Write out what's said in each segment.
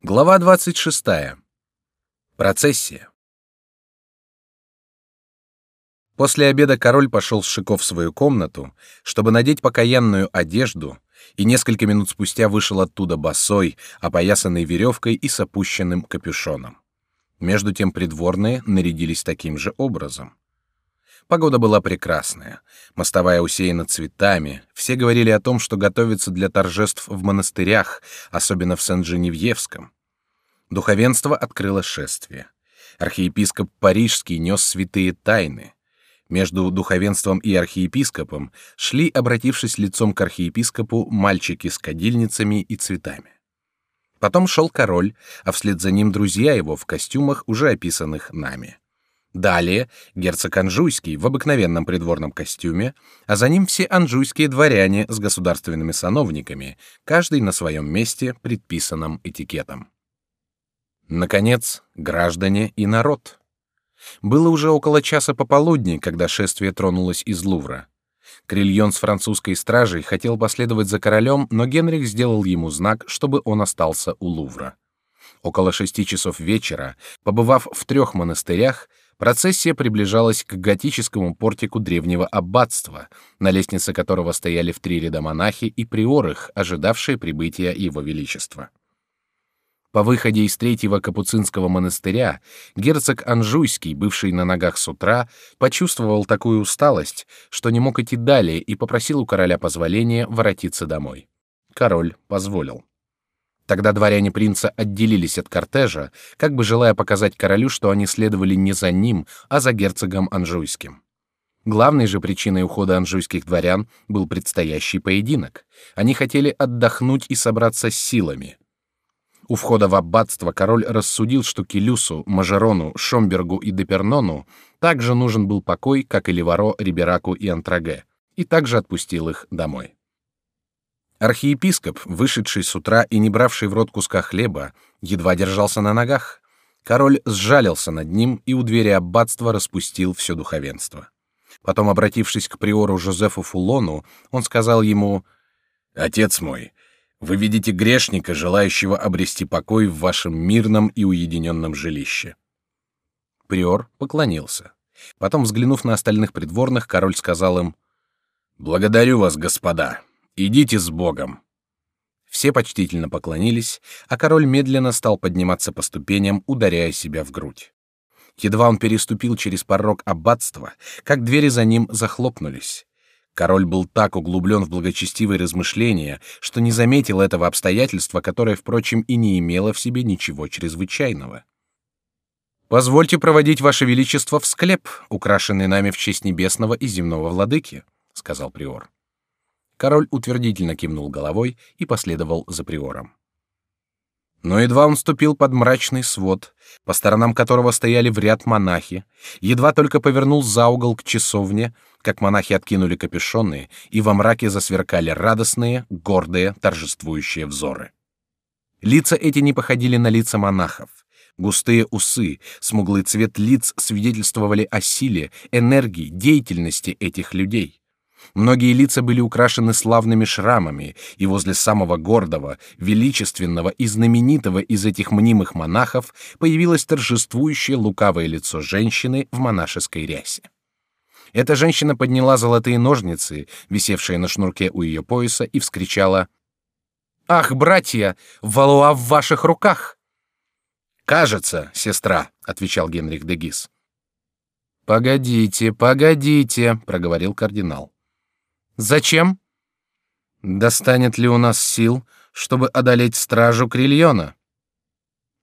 Глава 26. Процессия. После обеда король пошел с Шико в свою комнату, чтобы надеть покаянную одежду, и несколько минут спустя вышел оттуда босой, опоясанный веревкой и с опущенным капюшоном. Между тем придворные нарядились таким же образом. Погода была прекрасная, мостовая усеяна цветами, все говорили о том, что готовится для торжеств в монастырях, особенно в Сен-Женевьевском. Духовенство открыло шествие. Архиепископ Парижский нес святые тайны. Между духовенством и архиепископом шли, обратившись лицом к архиепископу, мальчики с кадильницами и цветами. Потом шел король, а вслед за ним друзья его в костюмах, уже описанных нами. Далее герцог Анжуйский в обыкновенном придворном костюме, а за ним все анжуйские дворяне с государственными сановниками, каждый на своем месте, предписанном этикетом. Наконец, граждане и народ. Было уже около часа пополудни, когда шествие тронулось из Лувра. Крильон с французской стражей хотел последовать за королем, но Генрих сделал ему знак, чтобы он остался у Лувра. Около шести часов вечера, побывав в трех монастырях, Процессия приближалась к готическому портику древнего аббатства, на лестнице которого стояли в три ряда монахи и приорых, ожидавшие прибытия его величества. По выходе из третьего капуцинского монастыря герцог Анжуйский, бывший на ногах с утра, почувствовал такую усталость, что не мог идти далее и попросил у короля позволения воротиться домой. Король позволил. Тогда дворяне принца отделились от кортежа, как бы желая показать королю, что они следовали не за ним, а за герцогом Анжуйским. Главной же причиной ухода анжуйских дворян был предстоящий поединок. Они хотели отдохнуть и собраться с силами. У входа в аббатство король рассудил, что Келюсу, Мажерону, Шомбергу и Депернону также нужен был покой, как и Леваро, Рибераку и Антраге, и также отпустил их домой. Архиепископ, вышедший с утра и не бравший в рот куска хлеба, едва держался на ногах. Король сжалился над ним и у двери аббатства распустил все духовенство. Потом, обратившись к приору Жозефу Фулону, он сказал ему: "Отец мой, вы видите грешника, желающего обрести покой в вашем мирном и уединенном жилище". Приор поклонился. Потом, взглянув на остальных придворных, король сказал им: "Благодарю вас, господа. Идите с Богом. Все почтительно поклонились, а король медленно стал подниматься по ступеням, ударяя себя в грудь. Едва он переступил через порог аббатства, как двери за ним захлопнулись. Король был так углублен в благочестивые размышления, что не заметил этого обстоятельства, которое, впрочем, и не имело в себе ничего чрезвычайного. Позвольте проводить ваше величество в склеп, украшенный нами в честь небесного и земного владыки, сказал приор. Король утвердительно кивнул головой и последовал за приором. Но едва он ступил под мрачный свод, по сторонам которого стояли в ряд монахи, едва только повернул за угол к часовне, как монахи откинули капюшоны, и во мраке засверкали радостные, гордые, торжествующие взоры. Лица эти не походили на лица монахов. Густые усы, смуглый цвет лиц свидетельствовали о силе, энергии, деятельности этих людей. Многие лица были украшены славными шрамами, и возле самого гордого, величественного и знаменитого из этих мнимых монахов появилось торжествующее лукавое лицо женщины в монашеской рясе. Эта женщина подняла золотые ножницы, висевшие на шнурке у ее пояса, и вскричала: "Ах, братья, Валуа в ваших руках!" "Кажется, сестра", отвечал Генрих де Гис. Погодите, погодите, проговорил кардинал. Зачем? Достанет ли у нас сил, чтобы одолеть стражу Крильона?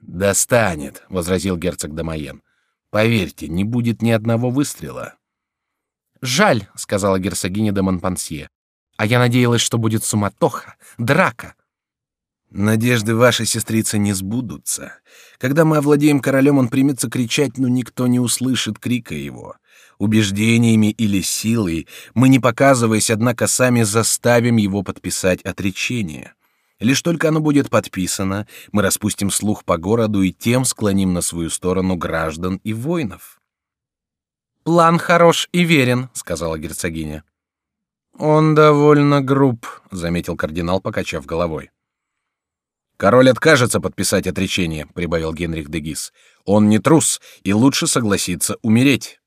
Достанет, возразил герцог Дамаен. Поверьте, не будет ни одного выстрела. Жаль, сказала герцогиня де Монпансье. А я надеялась, что будет суматоха, драка. Надежды вашей сестрицы не сбудутся. Когда мы овладеем королем, он примется кричать, но никто не услышит крика его убеждениями или силой, мы, не показываясь, однако, сами заставим его подписать отречение. Лишь только оно будет подписано, мы распустим слух по городу и тем склоним на свою сторону граждан и воинов. План хорош и верен, сказала герцогиня. Он довольно груб, заметил кардинал, покачав головой. Король откажется подписать отречение, прибавил Генрих де Гис. Он не трус и лучше согласится умереть.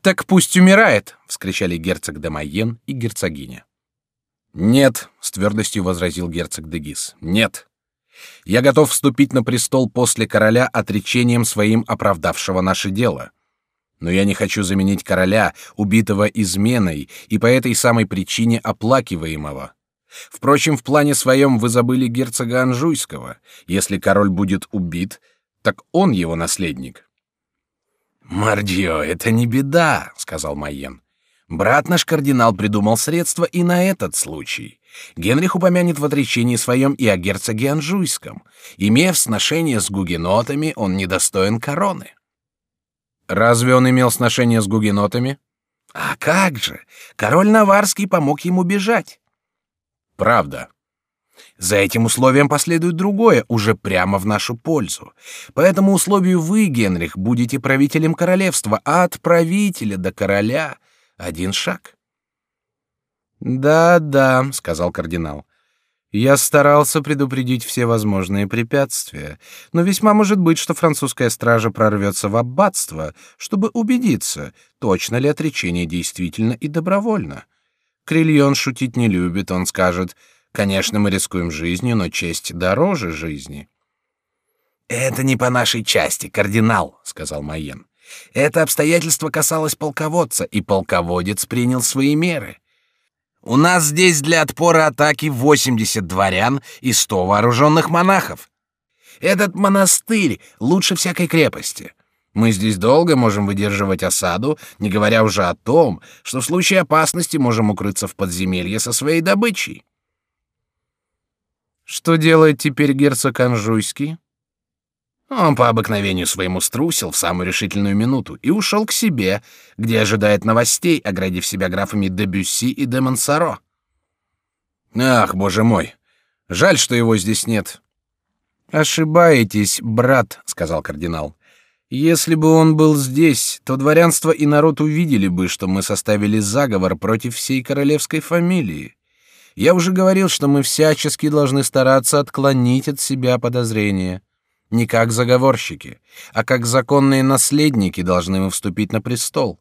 Так пусть умирает, вскричали герцог де Майен и герцогиня. Нет, с твердостью возразил герцог де Гис. Нет. Я готов вступить на престол после короля отречением своим оправдавшего наше дело. Но я не хочу заменить короля, убитого изменой и по этой самой причине оплакиваемого. Впрочем, в плане своем вы забыли герцога Анжуйского. Если король будет убит, так он его наследник. Мардио, это не беда, сказал Майен. Брат наш кардинал придумал средства и на этот случай. Генрих упомянет в отречении своем и о герцоге Анжуйском. Имея сношение с гугенотами, он недостоин короны. Разве он имел сношение с гугенотами? А как же? Король Наварский помог ему бежать. Правда. За этим условием последует другое, уже прямо в нашу пользу. По этому условию вы, Генрих, будете правителем королевства, а от правителя до короля один шаг. Да, да, сказал кардинал. Я старался предупредить все возможные препятствия, но весьма может быть, что французская стража прорвется в аббатство, чтобы убедиться, точно ли отречение действительно и добровольно. Крильон шутить не любит, он скажет: "Конечно, мы рискуем жизнью, но честь дороже жизни". Это не по нашей части, кардинал, сказал Майен. Это обстоятельство касалось полководца, и полководец принял свои меры. У нас здесь для отпора атаки 80 дворян и 100 вооруженных монахов. Этот монастырь лучше всякой крепости. Мы здесь долго можем выдерживать осаду, не говоря уже о том, что в случае опасности можем укрыться в подземелье со своей добычей. Что делает теперь герцог Анжуйский? Он по обыкновению своему струсил в самую решительную минуту и ушел к себе, где ожидает новостей, оградив себя графами де Бюсси и де Монсоро. Ах, боже мой, жаль, что его здесь нет. Ошибаетесь, брат, сказал кардинал. Если бы он был здесь, то дворянство и народ увидели бы, что мы составили заговор против всей королевской фамилии. Я уже говорил, что мы всячески должны стараться отклонить от себя подозрения. Не как заговорщики, а как законные наследники должны мы вступить на престол.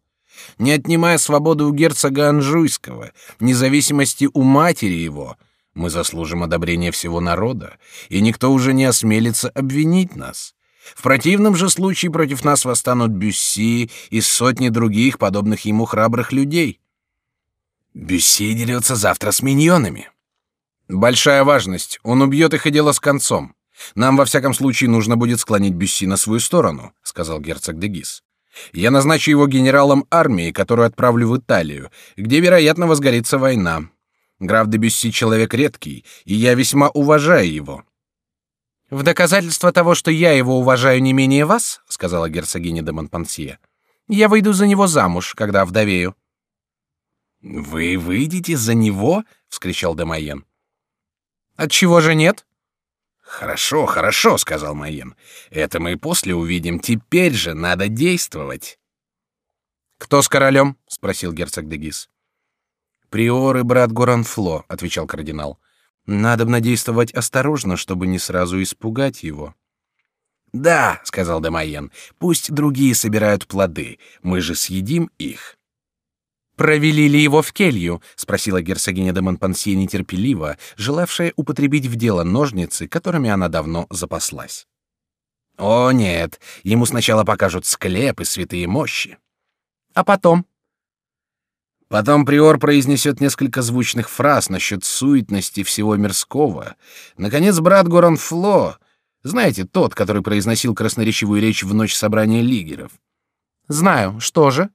Не отнимая свободы у герцога Анжуйского, независимости у матери его, мы заслужим одобрения всего народа, и никто уже не осмелится обвинить нас. В противном же случае против нас восстанут Бюсси и сотни других подобных ему храбрых людей. Бюсси дерется завтра с миньонами. Большая важность. Он убьет их и дело с концом. Нам во всяком случае нужно будет склонить Бюсси на свою сторону, сказал герцог де Гис. Я назначу его генералом армии, которую отправлю в Италию, где, вероятно, возгорится война. Граф де Бюсси человек редкий, и я весьма уважаю его. В доказательство того, что я его уважаю не менее вас, сказала герцогиня де Монпансье, я выйду за него замуж, когда вдовею. Вы выйдете за него? вскричал де Майен. От чего же нет? Хорошо, хорошо, сказал Майен. Это мы после увидим. Теперь же надо действовать. Кто с королем? спросил герцог де Гис. Приор и брат Горанфло, отвечал кардинал. Надо действовать осторожно, чтобы не сразу испугать его. Да, сказал де Майен. Пусть другие собирают плоды, мы же съедим их. Провели ли его в келью? – спросила герцогиня де Монпансье нетерпеливо, желавшая употребить в дело ножницы, которыми она давно запаслась. О нет, ему сначала покажут склеп и святые мощи, а потом. Потом приор произнесет несколько звучных фраз насчет суетности всего мирского. Наконец, брат Горанфло, знаете, тот, который произносил красноречивую речь в ночь собрания лигеров. Знаю. Что же?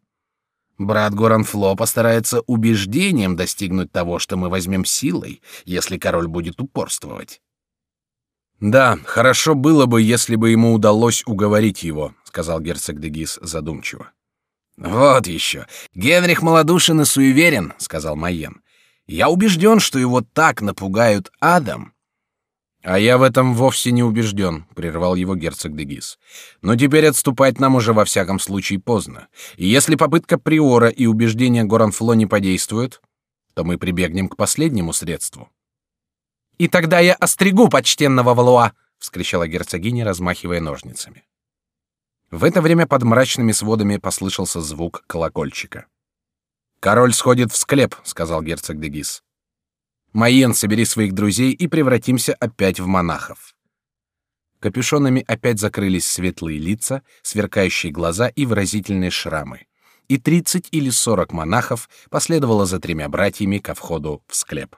Брат Горанфло постарается убеждением достигнуть того, что мы возьмем силой, если король будет упорствовать. Да, хорошо было бы, если бы ему удалось уговорить его, сказал герцог де Гис задумчиво. Вот еще. Генрих малодушен и суеверен, сказал Майен. Я убежден, что его так напугают адом, а я в этом вовсе не убежден, прервал его герцог де Гис. Но теперь отступать нам уже во всяком случае поздно. И если попытка приора и убеждения Горанфло не подействуют, то мы прибегнем к последнему средству. И тогда я остригу почтенного Валуа, вскричала герцогиня, размахивая ножницами. В это время под мрачными сводами послышался звук колокольчика. Король сходит в склеп, сказал герцог де Гис. Майен, собери своих друзей и превратимся опять в монахов. Капюшонами опять закрылись светлые лица, сверкающие глаза и выразительные шрамы. И тридцать или сорок монахов последовало за тремя братьями ко входу в склеп.